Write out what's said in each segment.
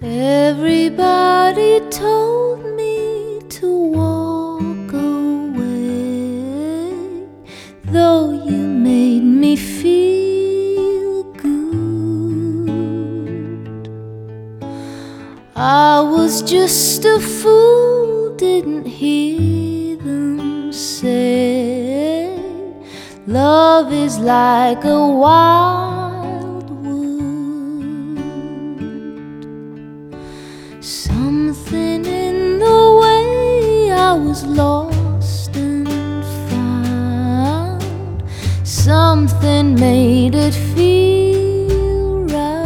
Everybody told me to walk away, though you made me feel good. I was just a fool, didn't hear them say, Love is like a wild Something in the way I was lost and found, something made it feel right.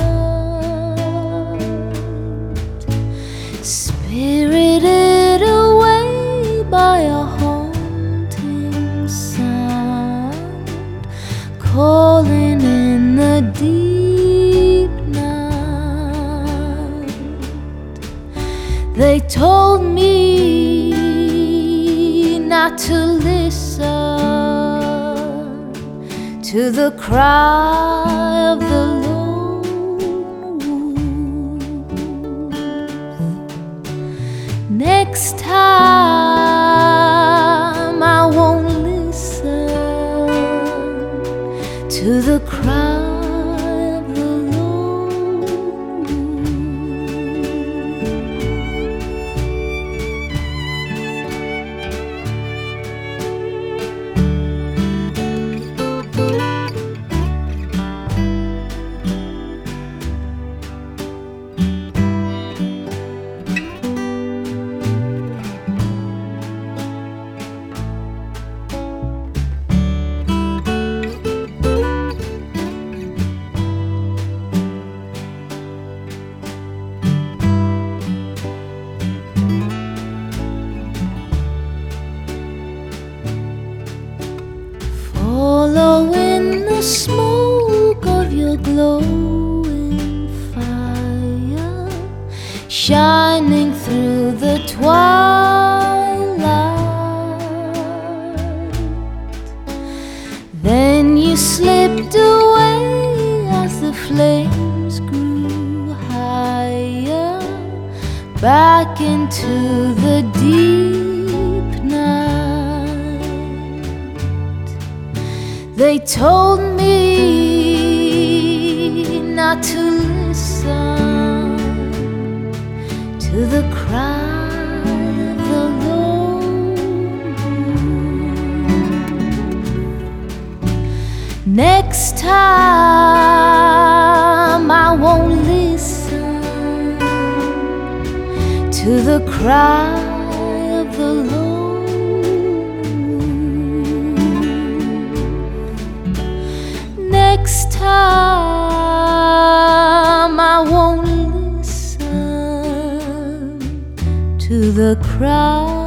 Spirited away by a haunting sound, calling in the deep They told me not to listen to the cry of the lone wolf. Next time I won't listen to the cry Following the smoke of your glowing fire, shining through the twilight. Then you slipped away as the flames grew higher, back into the deep They told me not to listen to the cry of the. Next time I won't listen to the cry of the lone time I won't listen to the cry